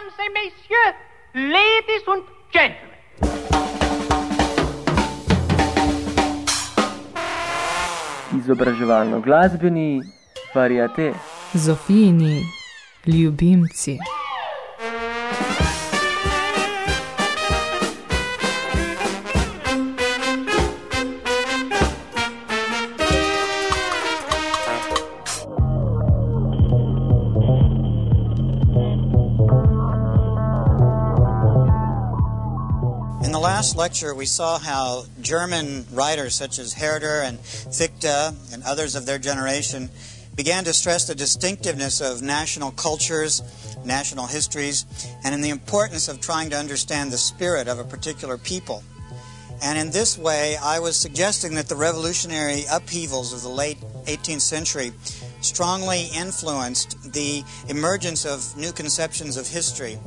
mesdames et messieurs, ladies and gentlemen. Izobraževalno-glasbeni variate. Zofijini ljubimci. Lecture, we saw how German writers such as Herder and Fichte and others of their generation began to stress the distinctiveness of national cultures, national histories, and in the importance of trying to understand the spirit of a particular people. And in this way, I was suggesting that the revolutionary upheavals of the late 18th century strongly influenced the emergence of new conceptions of history,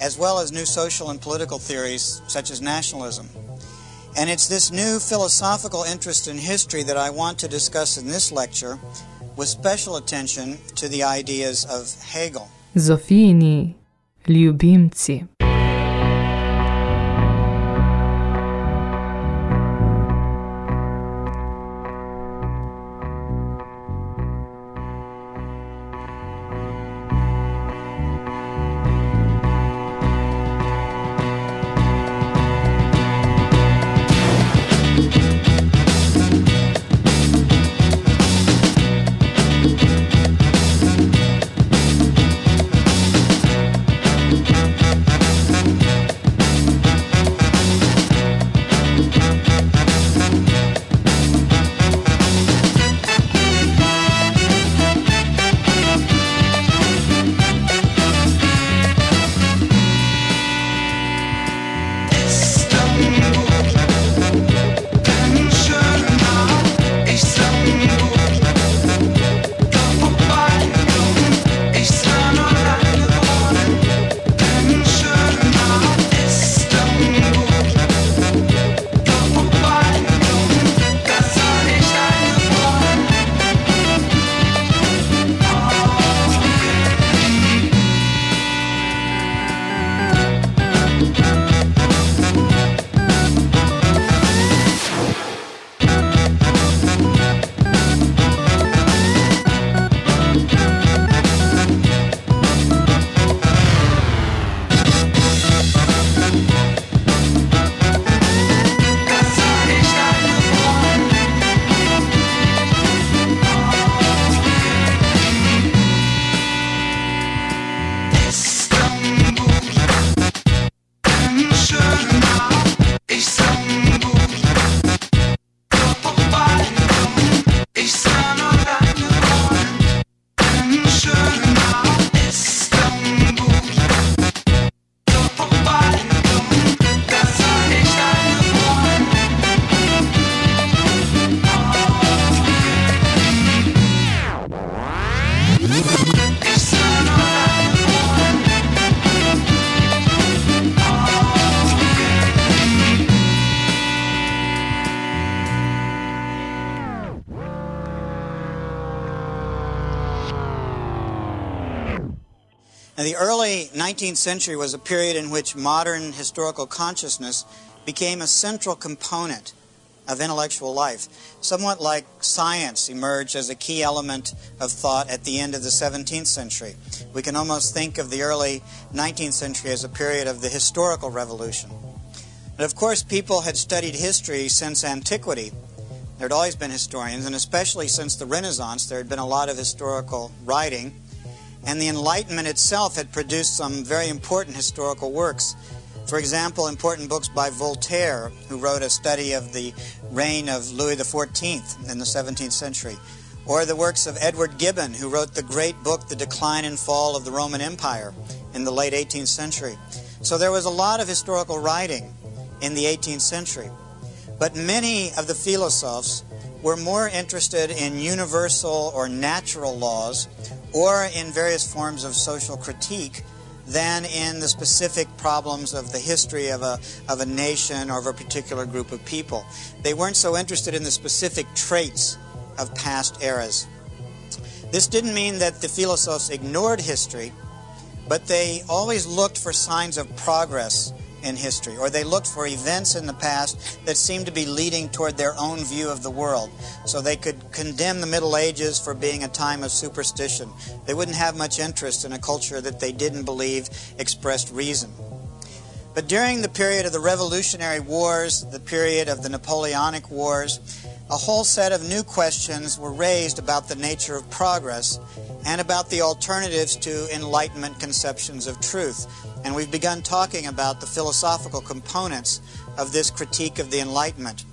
as well as new social and political theories such as nationalism. And it's this new philosophical interest in history that I want to discuss in this lecture with special attention to the ideas of Hegel. Zofijini ljubimci. Now, the early 19th century was a period in which modern historical consciousness became a central component of intellectual life, somewhat like science emerged as a key element of thought at the end of the 17th century. We can almost think of the early 19th century as a period of the historical revolution. But of course, people had studied history since antiquity. There had always been historians, and especially since the Renaissance, there had been a lot of historical writing. And the Enlightenment itself had produced some very important historical works. For example, important books by Voltaire, who wrote a study of the reign of Louis XIV in the 17th century, or the works of Edward Gibbon, who wrote the great book, The Decline and Fall of the Roman Empire, in the late 18th century. So there was a lot of historical writing in the 18th century. But many of the philosophers were more interested in universal or natural laws or in various forms of social critique than in the specific problems of the history of a, of a nation or of a particular group of people. They weren't so interested in the specific traits of past eras. This didn't mean that the philosophers ignored history, but they always looked for signs of progress in history, or they looked for events in the past that seemed to be leading toward their own view of the world. So they could condemn the Middle Ages for being a time of superstition. They wouldn't have much interest in a culture that they didn't believe expressed reason. But during the period of the Revolutionary Wars, the period of the Napoleonic Wars, a whole set of new questions were raised about the nature of progress and about the alternatives to Enlightenment conceptions of truth. And we've begun talking about the philosophical components of this critique of the Enlightenment.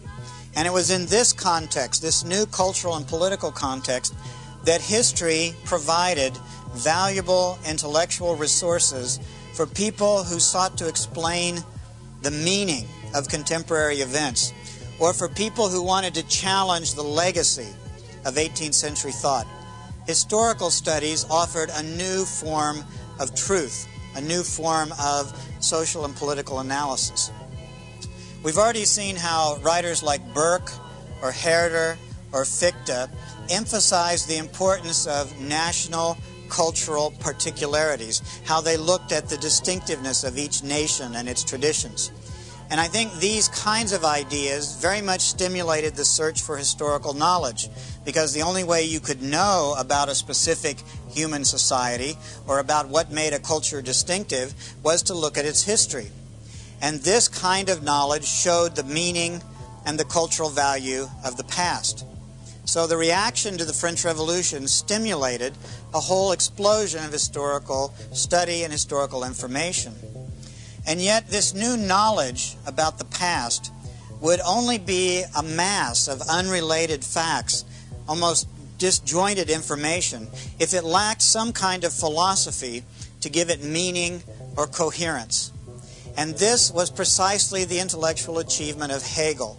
And it was in this context, this new cultural and political context, that history provided valuable intellectual resources for people who sought to explain the meaning of contemporary events or for people who wanted to challenge the legacy of 18th century thought. Historical studies offered a new form of truth, a new form of social and political analysis. We've already seen how writers like Burke or Herder or Fichte emphasized the importance of national cultural particularities, how they looked at the distinctiveness of each nation and its traditions. And I think these kinds of ideas very much stimulated the search for historical knowledge because the only way you could know about a specific human society or about what made a culture distinctive was to look at its history. And this kind of knowledge showed the meaning and the cultural value of the past. So the reaction to the French Revolution stimulated a whole explosion of historical study and historical information. And yet, this new knowledge about the past would only be a mass of unrelated facts, almost disjointed information, if it lacked some kind of philosophy to give it meaning or coherence. And this was precisely the intellectual achievement of Hegel.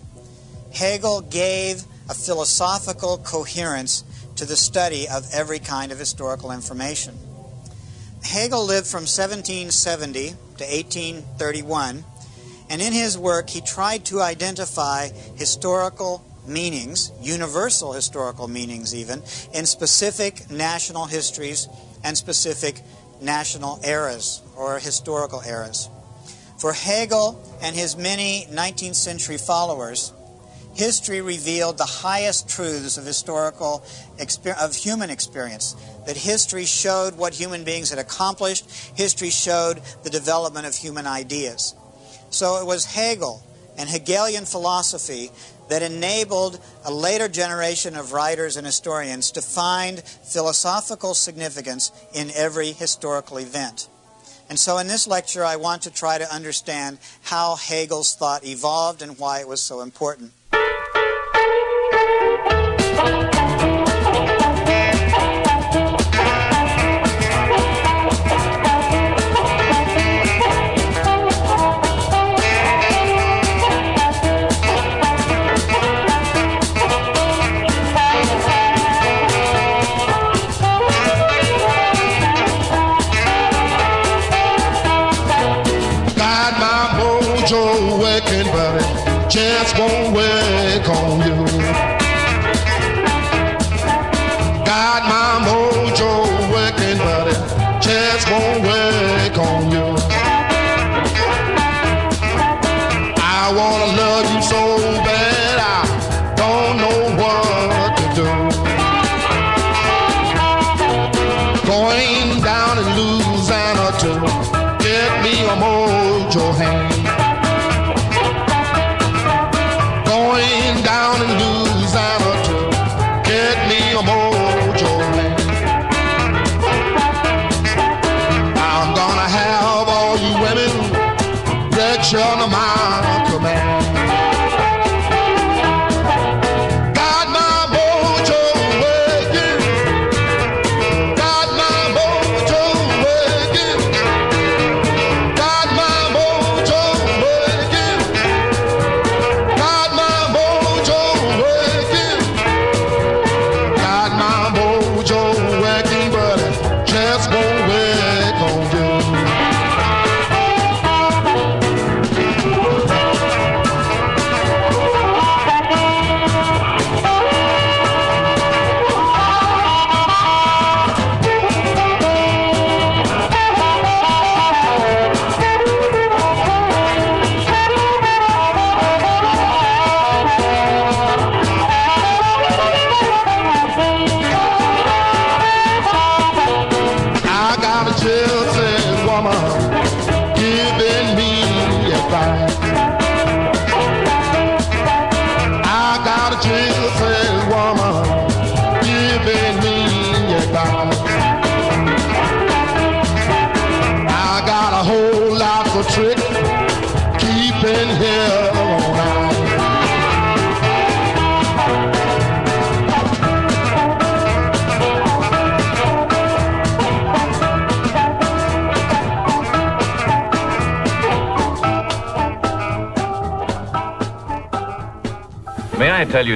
Hegel gave a philosophical coherence to the study of every kind of historical information. Hegel lived from 1770 to 1831, and in his work he tried to identify historical meanings, universal historical meanings even, in specific national histories and specific national eras or historical eras. For Hegel and his many 19th century followers, history revealed the highest truths of historical of human experience. That history showed what human beings had accomplished. History showed the development of human ideas. So it was hegel and hegelian philosophy that enabled a later generation of writers and historians to find philosophical significance in every historical event. And so in this lecture i want to try to understand how hegel's thought evolved and why it was so important woman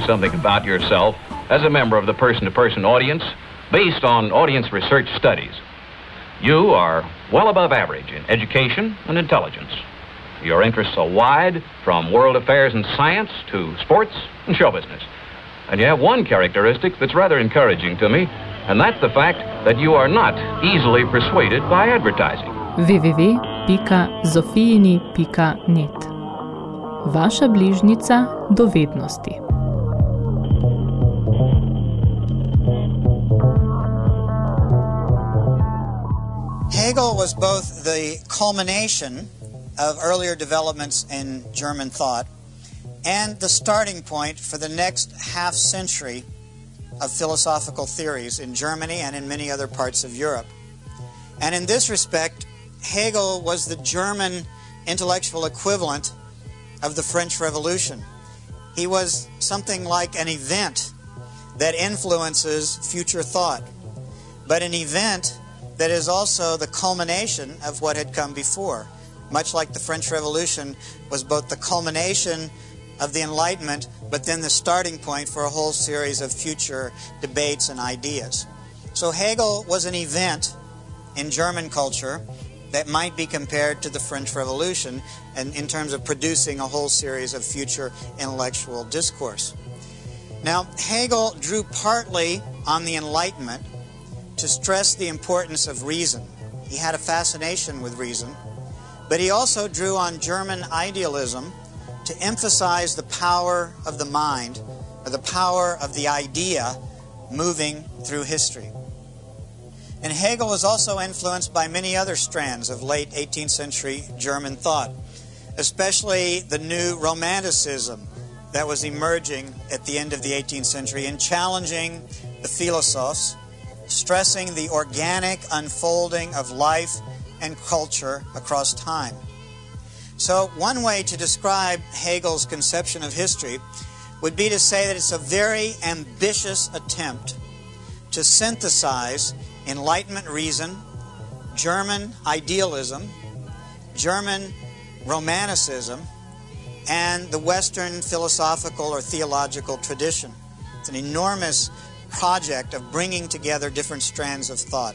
something about yourself as a member of the person to person audience based on audience research studies? You are well above average in education and intelligence. Your interests are wide, from world affairs and science to sports and show business. And you have one characteristic that's rather encouraging to me, and that's the fact that you are not easily persuaded by advertising. www.zofijini.net Vaša bližnica dovednosti. Hegel was both the culmination of earlier developments in German thought and the starting point for the next half century of philosophical theories in Germany and in many other parts of Europe. And in this respect, Hegel was the German intellectual equivalent of the French Revolution. He was something like an event that influences future thought, but an event that is also the culmination of what had come before. Much like the French Revolution was both the culmination of the Enlightenment, but then the starting point for a whole series of future debates and ideas. So Hegel was an event in German culture that might be compared to the French Revolution and in terms of producing a whole series of future intellectual discourse. Now, Hegel drew partly on the Enlightenment to stress the importance of reason. He had a fascination with reason, but he also drew on German idealism to emphasize the power of the mind or the power of the idea moving through history. And Hegel was also influenced by many other strands of late 18th century German thought, especially the new Romanticism that was emerging at the end of the 18th century and challenging the philosophers, stressing the organic unfolding of life and culture across time. So, one way to describe Hegel's conception of history would be to say that it's a very ambitious attempt to synthesize Enlightenment reason, German idealism, German Romanticism, and the Western philosophical or theological tradition. It's an enormous project of bringing together different strands of thought.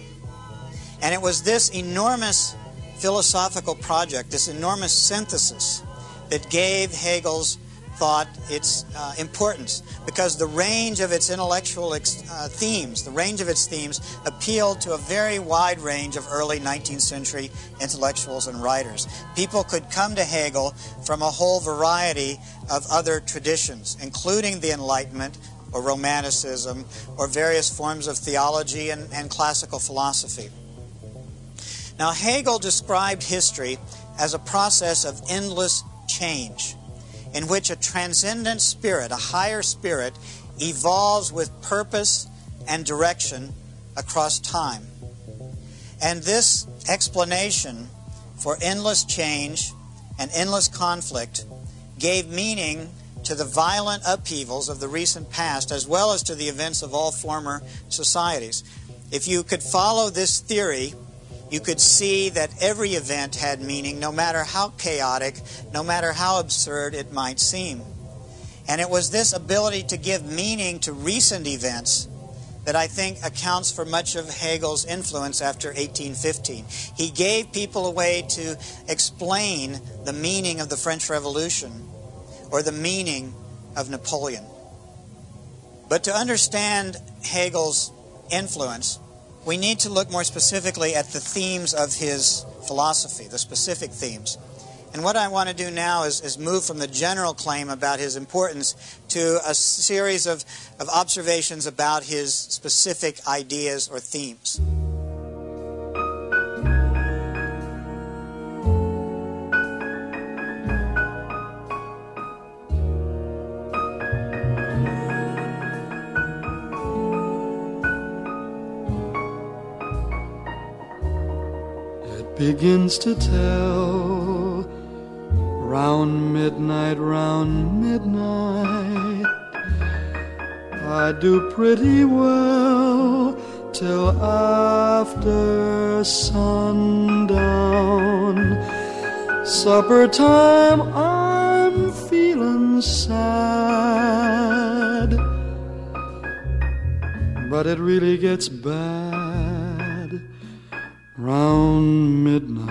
And it was this enormous philosophical project, this enormous synthesis, that gave Hegel's thought its uh, importance because the range of its intellectual ex- uh, themes, the range of its themes, appealed to a very wide range of early 19th century intellectuals and writers. People could come to Hegel from a whole variety of other traditions, including the Enlightenment or Romanticism or various forms of theology and, and classical philosophy. Now, Hegel described history as a process of endless change in which a transcendent spirit, a higher spirit, evolves with purpose and direction across time. And this explanation for endless change and endless conflict gave meaning to the violent upheavals of the recent past as well as to the events of all former societies. If you could follow this theory, you could see that every event had meaning, no matter how chaotic, no matter how absurd it might seem. And it was this ability to give meaning to recent events that I think accounts for much of Hegel's influence after 1815. He gave people a way to explain the meaning of the French Revolution or the meaning of Napoleon. But to understand Hegel's influence, we need to look more specifically at the themes of his philosophy, the specific themes. And what I want to do now is, is move from the general claim about his importance to a series of, of observations about his specific ideas or themes. Begins to tell. Round midnight, round midnight, I do pretty well till after sundown. Supper time, I'm feeling sad, but it really gets bad round midnight.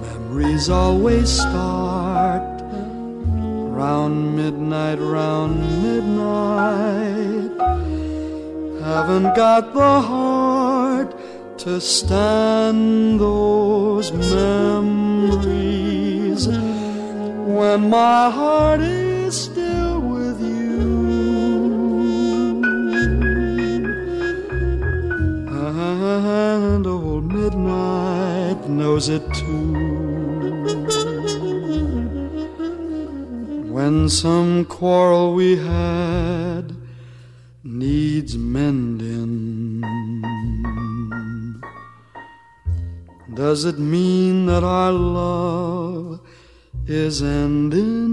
Memories always start round midnight, round midnight. Haven't got the heart to stand those memories when my heart is knows it too. When some quarrel we had needs mending, does it mean that our love is ending?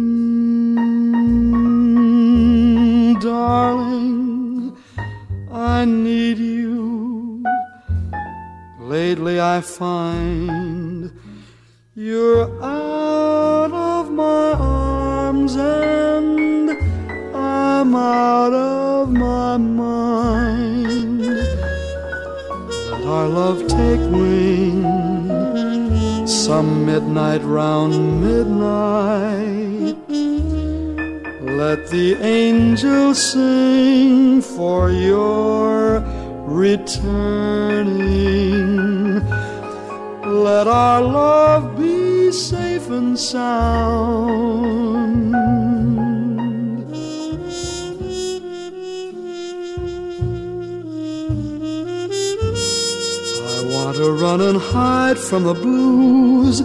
From the blues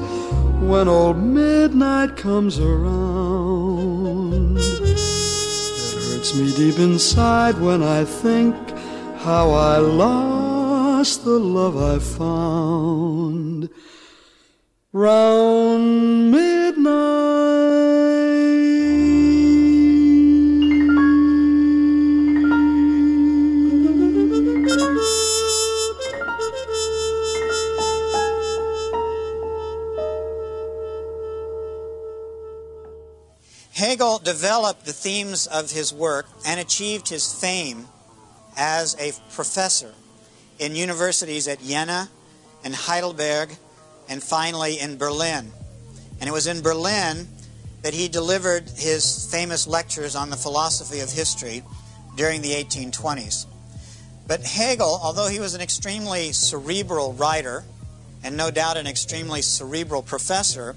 when old midnight comes around. It hurts me deep inside when I think how I lost the love I found round Developed the themes of his work and achieved his fame as a professor in universities at Jena and Heidelberg and finally in Berlin. And it was in Berlin that he delivered his famous lectures on the philosophy of history during the 1820s. But Hegel, although he was an extremely cerebral writer and no doubt an extremely cerebral professor,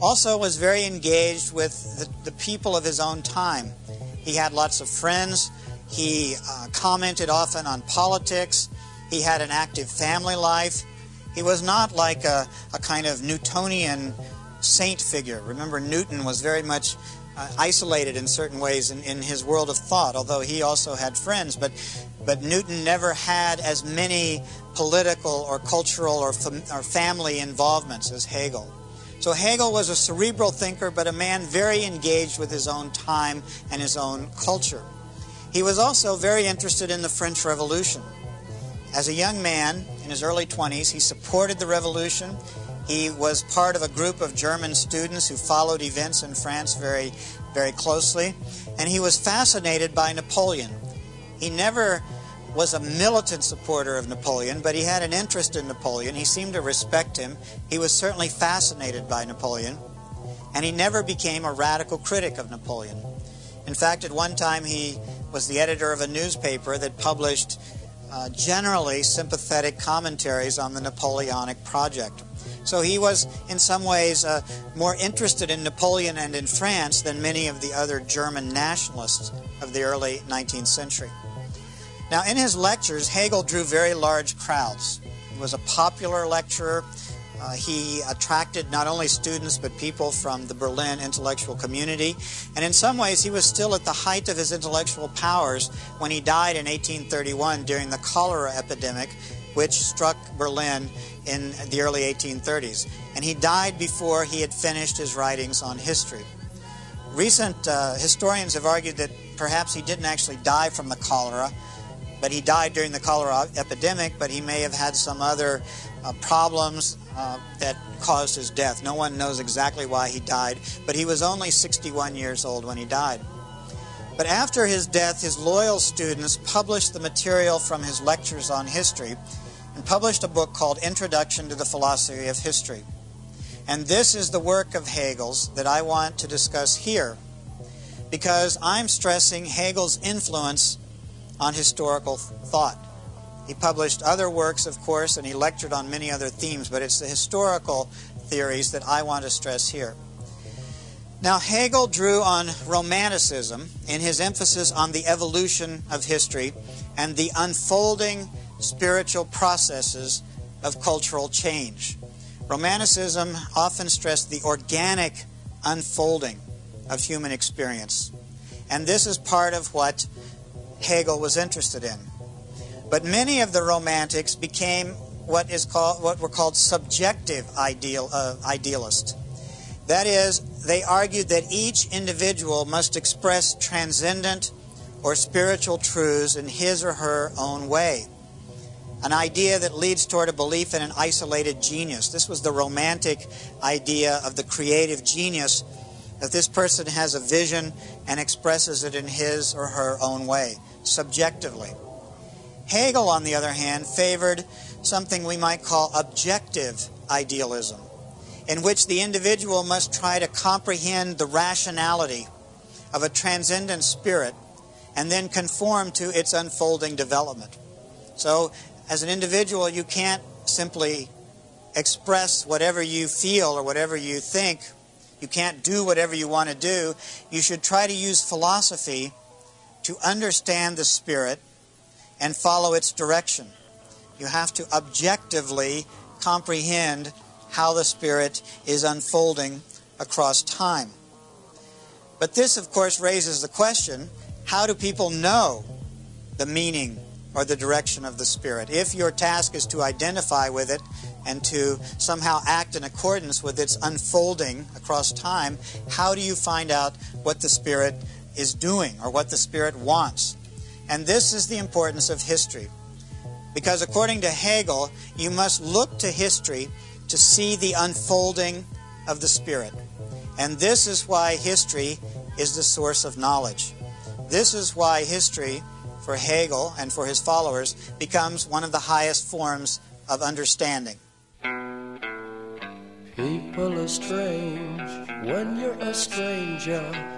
also was very engaged with the, the people of his own time. He had lots of friends. He uh, commented often on politics. He had an active family life. He was not like a, a kind of Newtonian saint figure. Remember, Newton was very much uh, isolated in certain ways in, in his world of thought, although he also had friends. But, but Newton never had as many political or cultural or, fam- or family involvements as Hegel. So Hegel was a cerebral thinker, but a man very engaged with his own time and his own culture. He was also very interested in the French Revolution. As a young man in his early 20s, he supported the revolution. He was part of a group of German students who followed events in France very, very closely. And he was fascinated by Napoleon. He never was a militant supporter of Napoleon, but he had an interest in Napoleon. He seemed to respect him. He was certainly fascinated by Napoleon. And he never became a radical critic of Napoleon. In fact, at one time he was the editor of a newspaper that published uh, generally sympathetic commentaries on the Napoleonic project. So he was, in some ways, uh, more interested in Napoleon and in France than many of the other German nationalists of the early 19th century. Now, in his lectures, Hegel drew very large crowds. He was a popular lecturer. Uh, he attracted not only students but people from the Berlin intellectual community. And in some ways, he was still at the height of his intellectual powers when he died in 1831 during the cholera epidemic, which struck Berlin in the early 1830s. And he died before he had finished his writings on history. Recent uh, historians have argued that perhaps he didn't actually die from the cholera, but he died during the cholera epidemic, but he may have had some other uh, problems uh, that caused his death. No one knows exactly why he died, but he was only 61 years old when he died. But after his death, his loyal students published the material from his lectures on history and published a book called Introduction to the Philosophy of History. And this is the work of Hegel's that I want to discuss here because I'm stressing Hegel's influence on historical thought. He published other works, of course, and he lectured on many other themes, but it's the historical theories that I want to stress here. Now, Hegel drew on Romanticism in his emphasis on the evolution of history and the unfolding spiritual processes of cultural change. Romanticism often stressed the organic unfolding of human experience. And this is part of what Hegel was interested in. But many of the romantics became what is called what were called subjective ideal uh, idealists. That is, they argued that each individual must express transcendent or spiritual truths in his or her own way. An idea that leads toward a belief in an isolated genius. This was the romantic idea of the creative genius that this person has a vision and expresses it in his or her own way, subjectively. Hegel, on the other hand, favored something we might call objective idealism, in which the individual must try to comprehend the rationality of a transcendent spirit and then conform to its unfolding development. So, as an individual, you can't simply express whatever you feel or whatever you think you can't do whatever you want to do. You should try to use philosophy to understand the Spirit and follow its direction. You have to objectively comprehend how the Spirit is unfolding across time. But this, of course, raises the question how do people know the meaning or the direction of the Spirit? If your task is to identify with it and to somehow act in accordance with its unfolding across time, how do you find out what the Spirit is doing or what the Spirit wants? And this is the importance of history. Because according to Hegel, you must look to history to see the unfolding of the Spirit. And this is why history is the source of knowledge. This is why history, for Hegel and for his followers, becomes one of the highest forms of understanding. People are strange when you're a stranger.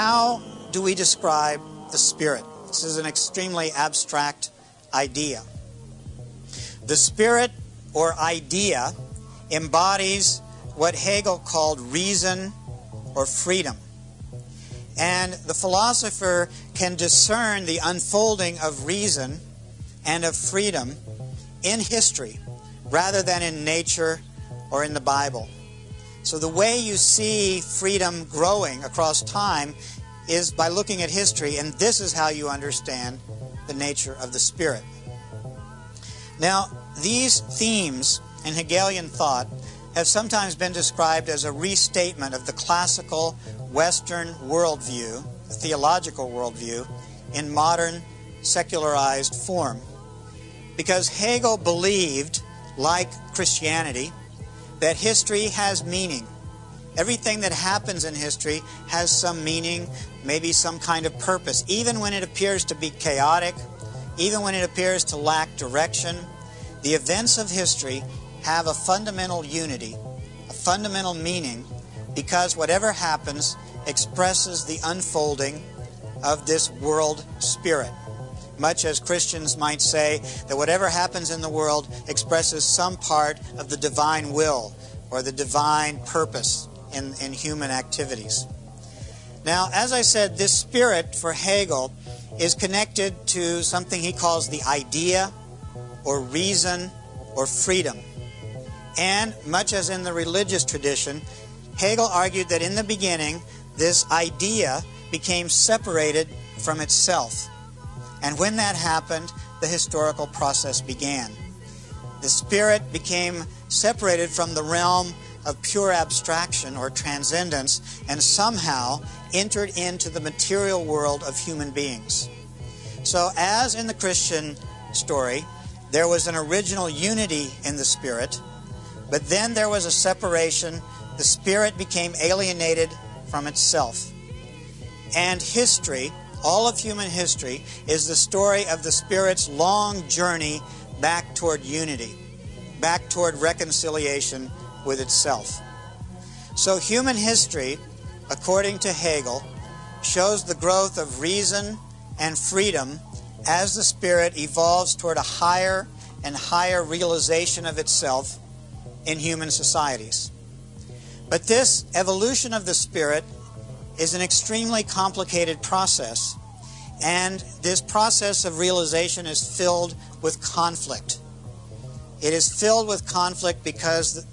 How do we describe the Spirit? This is an extremely abstract idea. The Spirit or idea embodies what Hegel called reason or freedom. And the philosopher can discern the unfolding of reason and of freedom in history rather than in nature or in the Bible. So the way you see freedom growing across time is by looking at history, and this is how you understand the nature of the Spirit. Now, these themes in Hegelian thought have sometimes been described as a restatement of the classical Western worldview, theological worldview, in modern secularized form. Because Hegel believed, like Christianity, that history has meaning. Everything that happens in history has some meaning, maybe some kind of purpose, even when it appears to be chaotic, even when it appears to lack direction. The events of history have a fundamental unity, a fundamental meaning, because whatever happens expresses the unfolding of this world spirit. Much as Christians might say that whatever happens in the world expresses some part of the divine will or the divine purpose in, in human activities. Now, as I said, this spirit for Hegel is connected to something he calls the idea or reason or freedom. And much as in the religious tradition, Hegel argued that in the beginning, this idea became separated from itself. And when that happened, the historical process began. The spirit became separated from the realm of pure abstraction or transcendence and somehow entered into the material world of human beings. So, as in the Christian story, there was an original unity in the spirit, but then there was a separation. The spirit became alienated from itself. And history, all of human history, is the story of the spirit's long journey back toward unity, back toward reconciliation with itself. So, human history, according to Hegel, shows the growth of reason and freedom as the spirit evolves toward a higher and higher realization of itself in human societies. But this evolution of the spirit is an extremely complicated process, and this process of realization is filled with conflict. It is filled with conflict because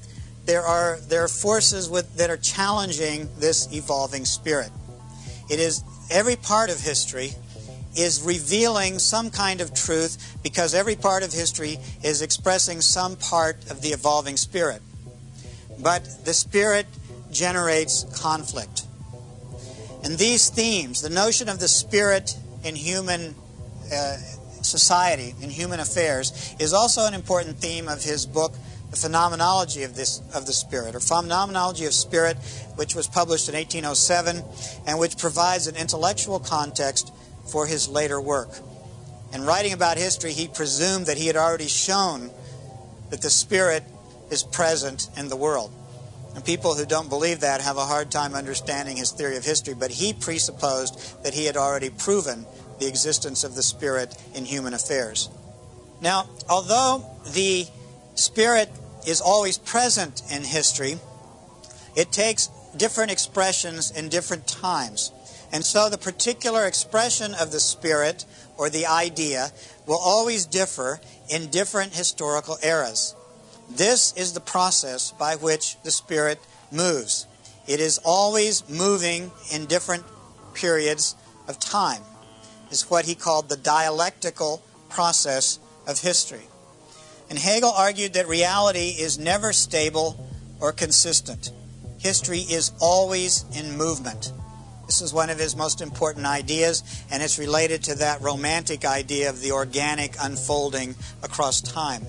there are, there are forces with, that are challenging this evolving spirit. It is every part of history is revealing some kind of truth because every part of history is expressing some part of the evolving spirit. But the spirit generates conflict. And these themes, the notion of the spirit in human uh, society, in human affairs, is also an important theme of his book, The Phenomenology of, this, of the Spirit, or Phenomenology of Spirit, which was published in 1807 and which provides an intellectual context for his later work. In writing about history, he presumed that he had already shown that the Spirit is present in the world. And people who don't believe that have a hard time understanding his theory of history, but he presupposed that he had already proven the existence of the Spirit in human affairs. Now, although the Spirit is always present in history, it takes different expressions in different times. And so the particular expression of the Spirit or the idea will always differ in different historical eras. This is the process by which the Spirit moves. It is always moving in different periods of time. It's what he called the dialectical process of history. And Hegel argued that reality is never stable or consistent. History is always in movement. This is one of his most important ideas, and it's related to that romantic idea of the organic unfolding across time.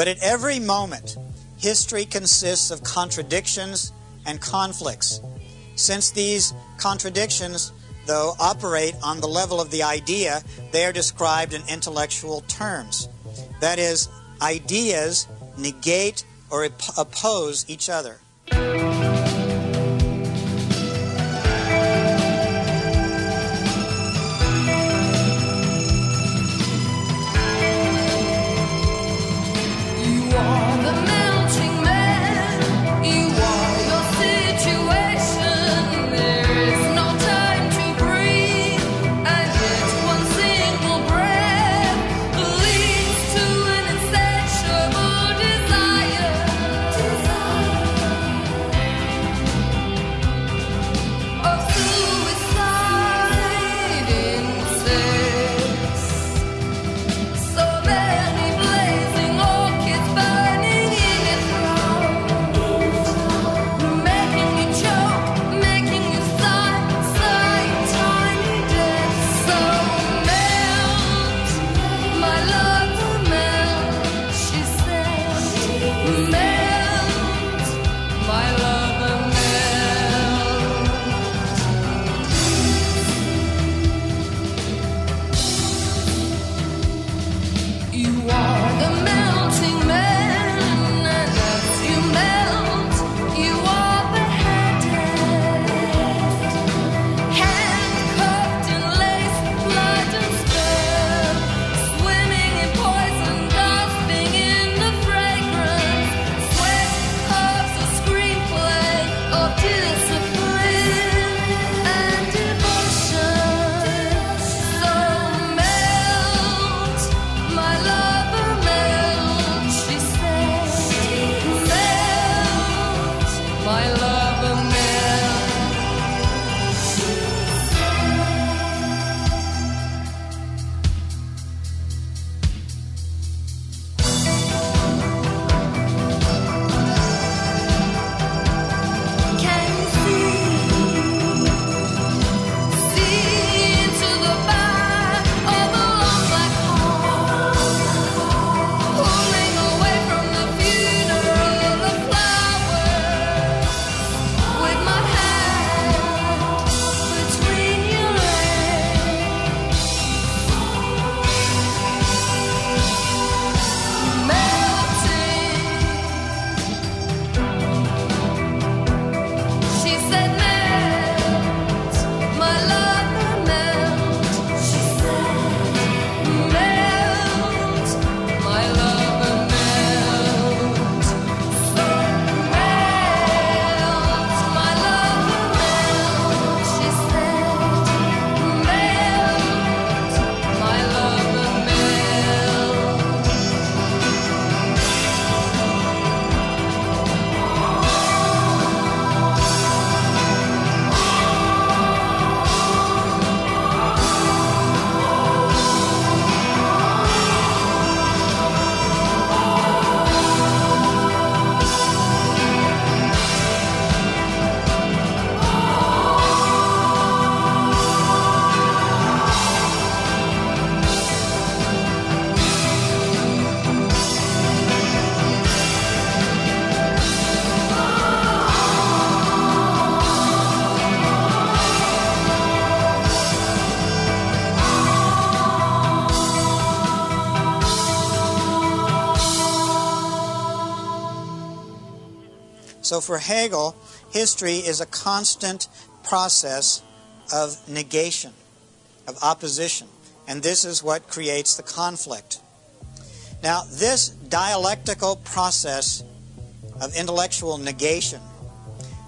But at every moment, history consists of contradictions and conflicts. Since these contradictions, though, operate on the level of the idea, they are described in intellectual terms. That is, ideas negate or oppose each other. So for Hegel, history is a constant process of negation, of opposition, and this is what creates the conflict. Now, this dialectical process of intellectual negation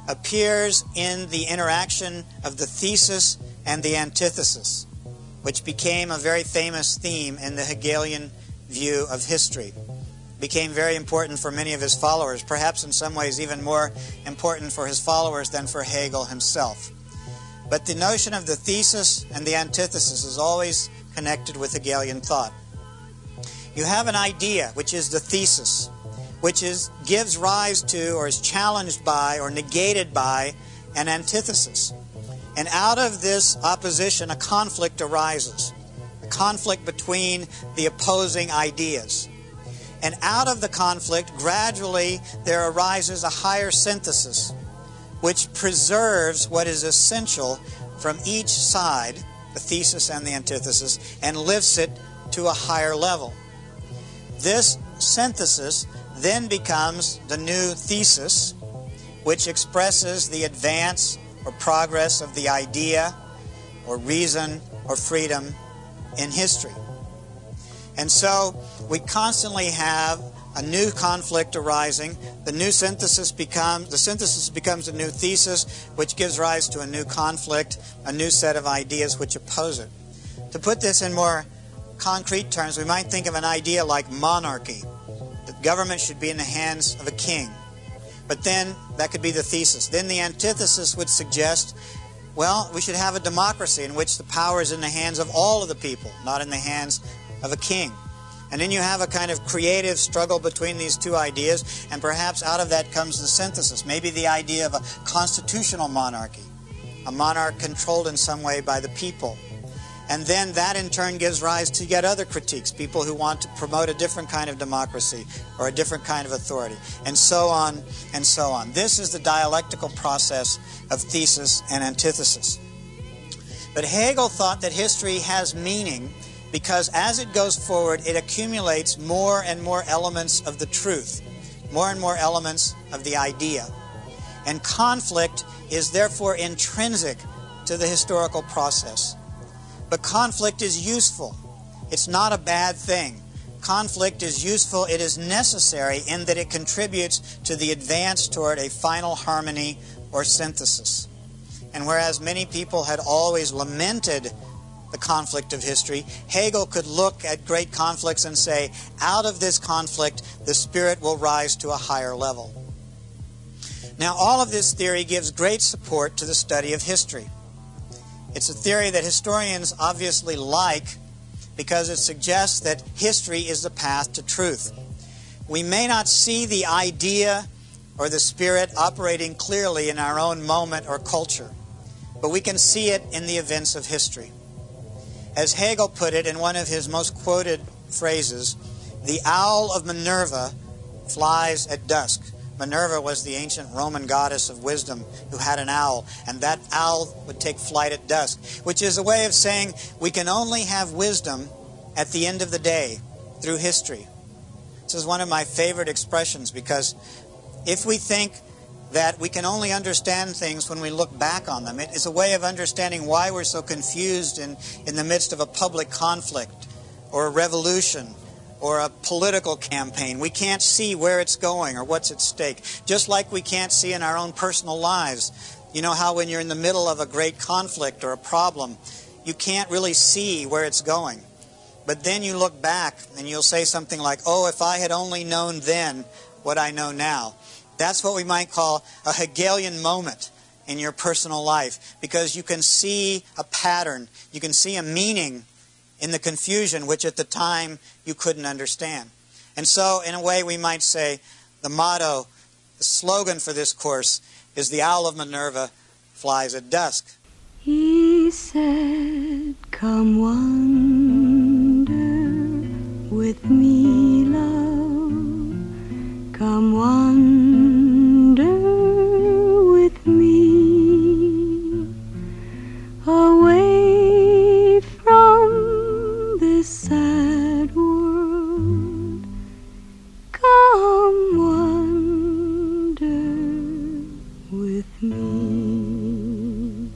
appears in the interaction of the thesis and the antithesis, which became a very famous theme in the Hegelian view of history. Became very important for many of his followers, perhaps in some ways even more important for his followers than for Hegel himself. But the notion of the thesis and the antithesis is always connected with Hegelian thought. You have an idea, which is the thesis, which is gives rise to or is challenged by or negated by an antithesis. And out of this opposition, a conflict arises. A conflict between the opposing ideas. And out of the conflict, gradually there arises a higher synthesis, which preserves what is essential from each side, the thesis and the antithesis, and lifts it to a higher level. This synthesis then becomes the new thesis, which expresses the advance or progress of the idea or reason or freedom in history. And so we constantly have a new conflict arising. The new synthesis becomes the synthesis becomes a new thesis, which gives rise to a new conflict, a new set of ideas which oppose it. To put this in more concrete terms, we might think of an idea like monarchy. That government should be in the hands of a king. But then that could be the thesis. Then the antithesis would suggest, well, we should have a democracy in which the power is in the hands of all of the people, not in the hands of a king. And then you have a kind of creative struggle between these two ideas, and perhaps out of that comes the synthesis. Maybe the idea of a constitutional monarchy, a monarch controlled in some way by the people. And then that in turn gives rise to yet other critiques, people who want to promote a different kind of democracy or a different kind of authority, and so on and so on. This is the dialectical process of thesis and antithesis. But Hegel thought that history has meaning because as it goes forward, it accumulates more and more elements of the truth, more and more elements of the idea. And conflict is therefore intrinsic to the historical process. But conflict is useful. It's not a bad thing. Conflict is useful, it is necessary in that it contributes to the advance toward a final harmony or synthesis. And whereas many people had always lamented the conflict of history, Hegel could look at great conflicts and say, out of this conflict, the spirit will rise to a higher level. Now, all of this theory gives great support to the study of history. It's a theory that historians obviously like because it suggests that history is the path to truth. We may not see the idea or the spirit operating clearly in our own moment or culture, but we can see it in the events of history. As Hegel put it in one of his most quoted phrases, the owl of Minerva flies at dusk. Minerva was the ancient Roman goddess of wisdom who had an owl, and that owl would take flight at dusk, which is a way of saying we can only have wisdom at the end of the day through history. This is one of my favorite expressions because if we think that we can only understand things when we look back on them. It is a way of understanding why we're so confused in, in the midst of a public conflict or a revolution or a political campaign. We can't see where it's going or what's at stake. Just like we can't see in our own personal lives. You know how when you're in the middle of a great conflict or a problem, you can't really see where it's going. But then you look back and you'll say something like, oh, if I had only known then what I know now. That's what we might call a Hegelian moment in your personal life because you can see a pattern, you can see a meaning in the confusion which at the time you couldn't understand. And so, in a way, we might say the motto, the slogan for this course is the owl of Minerva flies at dusk. He said, Come wander with me, love. Come wander this sad world. Come wander with me.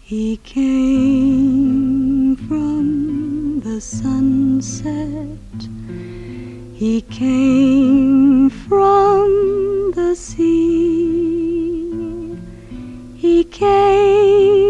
He came from the sunset. He came from the sea. He came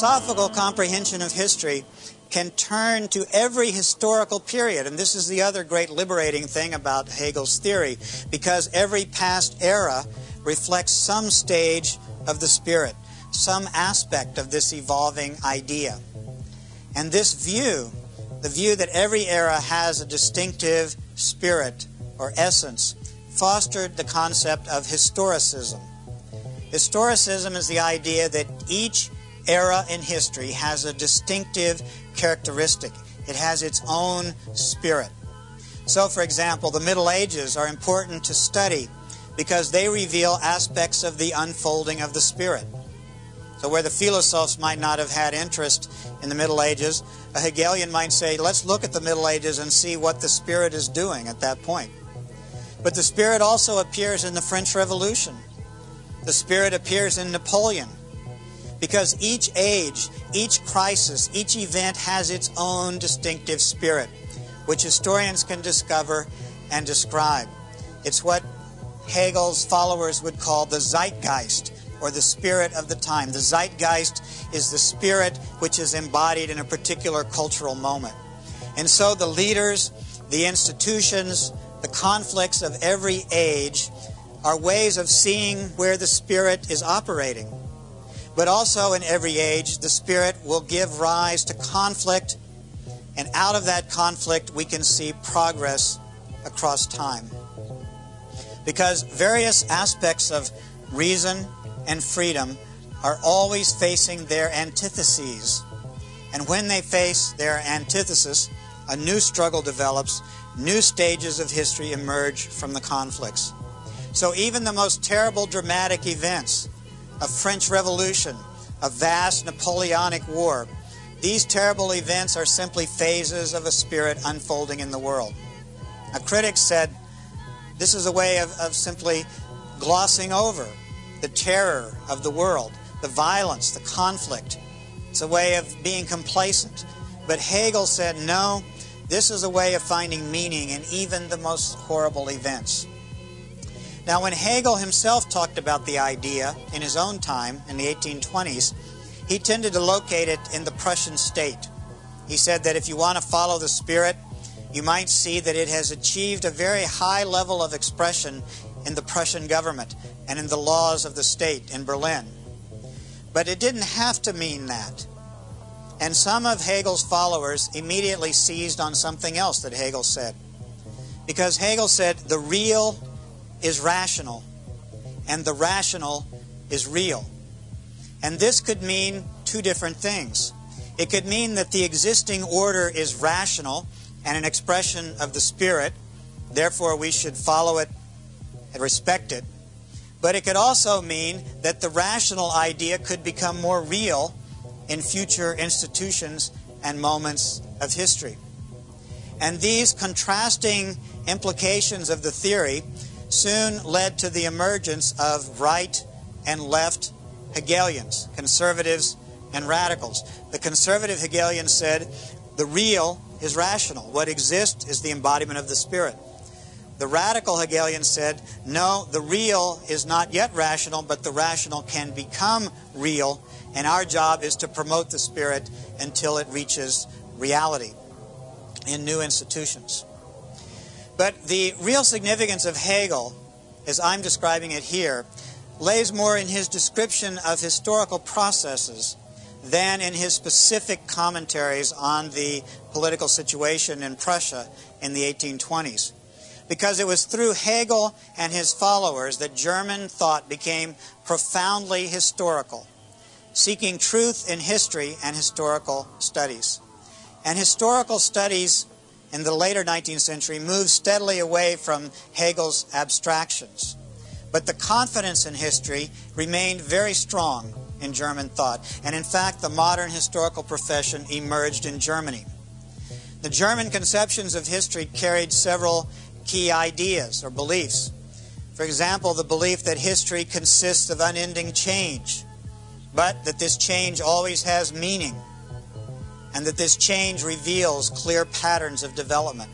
philosophical comprehension of history can turn to every historical period. And this is the other great liberating thing about Hegel's theory, because every past era reflects some stage of the spirit, some aspect of this evolving idea. And this view, the view that every era has a distinctive spirit or essence, fostered the concept of historicism. Historicism is the idea that each era in history has a distinctive characteristic. It has its own spirit. So, for example, the Middle Ages are important to study because they reveal aspects of the unfolding of the spirit. So, where the philosophes might not have had interest in the Middle Ages, a Hegelian might say, let's look at the Middle Ages and see what the spirit is doing at that point. But the spirit also appears in the French Revolution. The spirit appears in Napoleon. Because each age, each crisis, each event has its own distinctive spirit, which historians can discover and describe. It's what Hegel's followers would call the zeitgeist, or the spirit of the time. The zeitgeist is the spirit which is embodied in a particular cultural moment. And so the leaders, the institutions, the conflicts of every age are ways of seeing where the spirit is operating. But also in every age, the Spirit will give rise to conflict, and out of that conflict, we can see progress across time. Because various aspects of reason and freedom are always facing their antitheses. And when they face their antithesis, a new struggle develops, new stages of history emerge from the conflicts. So even the most terrible dramatic events, a French Revolution, a vast Napoleonic War. These terrible events are simply phases of a spirit unfolding in the world. A critic said this is a way of, of simply glossing over the terror of the world, the violence, the conflict. It's a way of being complacent. But Hegel said, no, this is a way of finding meaning in even the most horrible events. Now, when Hegel himself talked about the idea in his own time, in the 1820s, he tended to locate it in the Prussian state. He said that if you want to follow the Spirit, you might see that it has achieved a very high level of expression in the Prussian government and in the laws of the state in Berlin. But it didn't have to mean that. And some of Hegel's followers immediately seized on something else that Hegel said. Because Hegel said the real is rational and the rational is real. And this could mean two different things. It could mean that the existing order is rational and an expression of the Spirit, therefore we should follow it and respect it. But it could also mean that the rational idea could become more real in future institutions and moments of history. And these contrasting implications of the theory soon led to the emergence of right and left Hegelians, conservatives and radicals. The conservative Hegelian said the real is rational. What exists is the embodiment of the spirit. The radical Hegelian said, no, the real is not yet rational, but the rational can become real, and our job is to promote the spirit until it reaches reality in new institutions. But the real significance of Hegel, as I'm describing it here, lays more in his description of historical processes than in his specific commentaries on the political situation in Prussia in the 1820s because it was through Hegel and his followers that German thought became profoundly historical, seeking truth in history and historical studies. And historical studies in the later 19th century moved steadily away from Hegel's abstractions. But the confidence in history remained very strong in German thought. And in fact, the modern historical profession emerged in Germany. The German conceptions of history carried several key ideas or beliefs. For example, the belief that history consists of unending change, but that this change always has meaning, and that this change reveals clear patterns of development.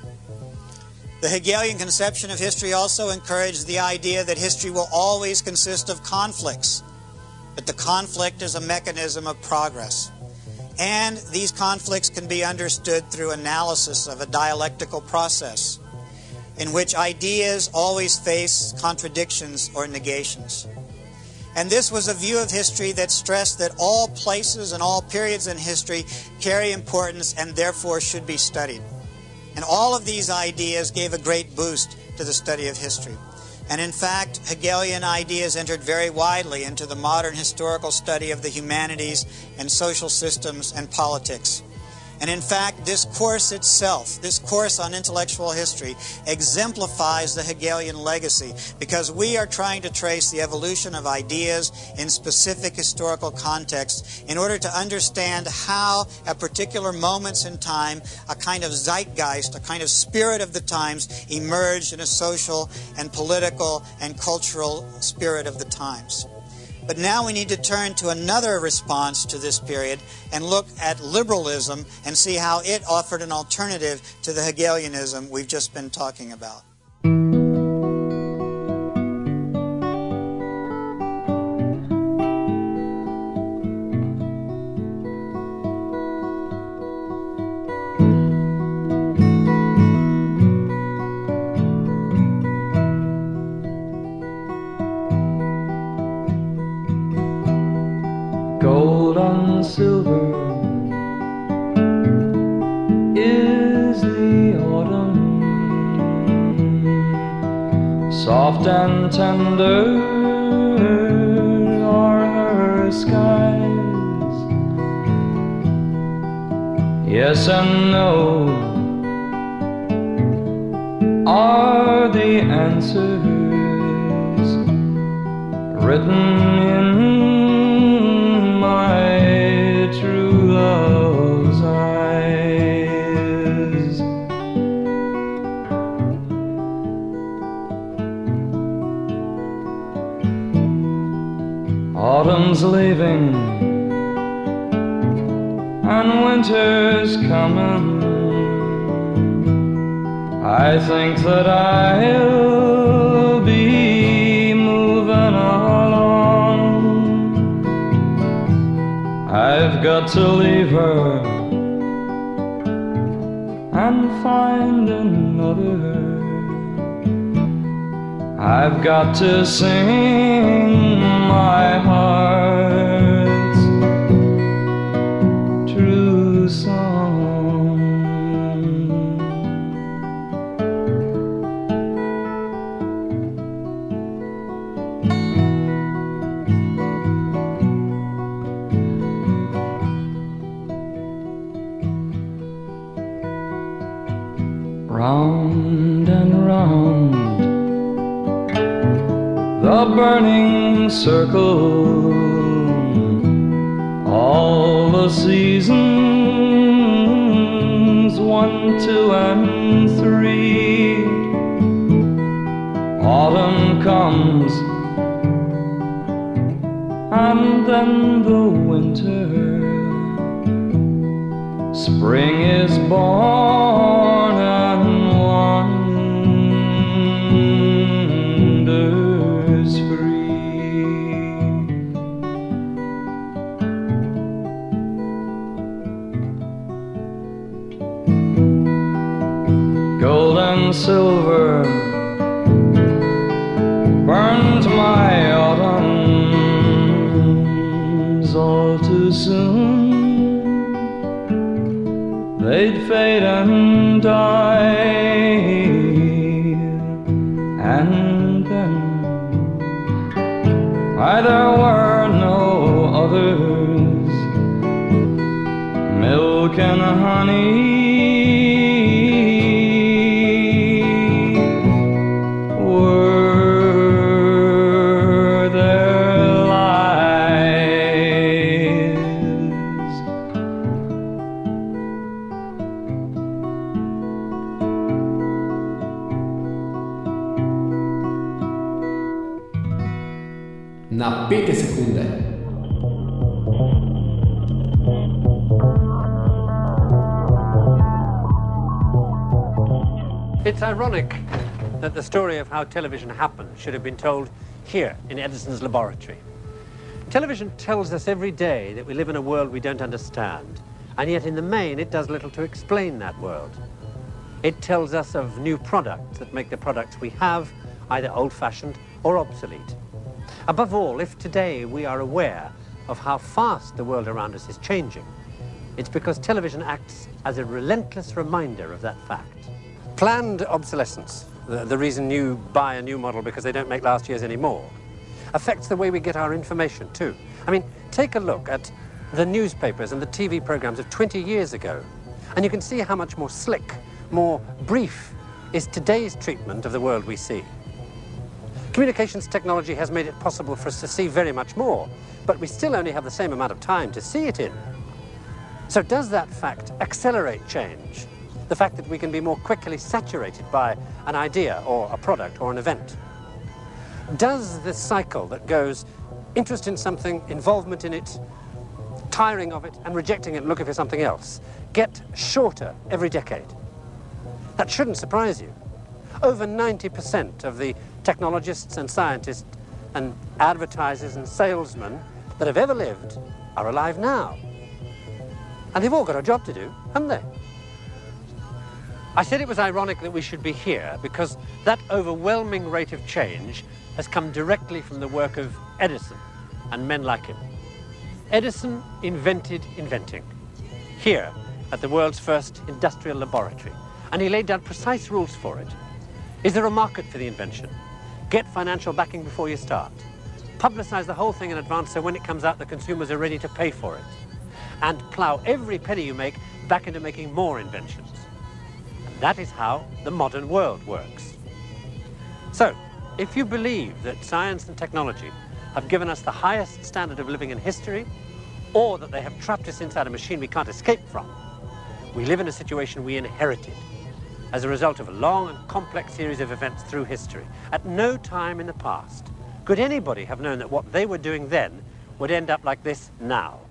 The Hegelian conception of history also encouraged the idea that history will always consist of conflicts, but the conflict is a mechanism of progress. And these conflicts can be understood through analysis of a dialectical process in which ideas always face contradictions or negations. And this was a view of history that stressed that all places and all periods in history carry importance and therefore should be studied. And all of these ideas gave a great boost to the study of history. And in fact, Hegelian ideas entered very widely into the modern historical study of the humanities and social systems and politics. And in fact, this course itself, this course on intellectual history, exemplifies the Hegelian legacy because we are trying to trace the evolution of ideas in specific historical contexts in order to understand how, at particular moments in time, a kind of zeitgeist, a kind of spirit of the times, emerged in a social and political and cultural spirit of the times. But now we need to turn to another response to this period and look at liberalism and see how it offered an alternative to the Hegelianism we've just been talking about. I think that I'll be moving along. I've got to leave her and find another. I've got to sing my heart's burning circle, all the seasons one, two, and three. Autumn comes, and then the winter. Spring is born Then why there were no others, milk and honey. Ironic that the story of how television happened should have been told here in Edison's laboratory. Television tells us every day that we live in a world we don't understand, and yet in the main it does little to explain that world. It tells us of new products that make the products we have either old-fashioned or obsolete. Above all, if today we are aware of how fast the world around us is changing, it's because television acts as a relentless reminder of that fact. Planned obsolescence, the, the reason you buy a new model because they don't make last year's anymore, affects the way we get our information too. I mean, take a look at the newspapers and the TV programs of 20 years ago, and you can see how much more slick, more brief is today's treatment of the world we see. Communications technology has made it possible for us to see very much more, but we still only have the same amount of time to see it in. So does that fact accelerate change? The fact that we can be more quickly saturated by an idea or a product or an event? Does this cycle that goes interest in something, involvement in it, tiring of it and rejecting it and looking for something else, get shorter every decade? That shouldn't surprise you. Over 90% of the technologists and scientists and advertisers and salesmen that have ever lived are alive now. And they've all got a job to do, haven't they? I said it was ironic that we should be here because that overwhelming rate of change has come directly from the work of Edison and men like him. Edison invented inventing here at the world's first industrial laboratory, and he laid down precise rules for it. Is there a market for the invention? Get financial backing before you start. Publicize the whole thing in advance so when it comes out, the consumers are ready to pay for it. And plow every penny you make back into making more inventions. That is how the modern world works. So, if you believe that science and technology have given us the highest standard of living in history, or that they have trapped us inside a machine we can't escape from, we live in a situation we inherited as a result of a long and complex series of events through history. At no time in the past could anybody have known that what they were doing then would end up like this now.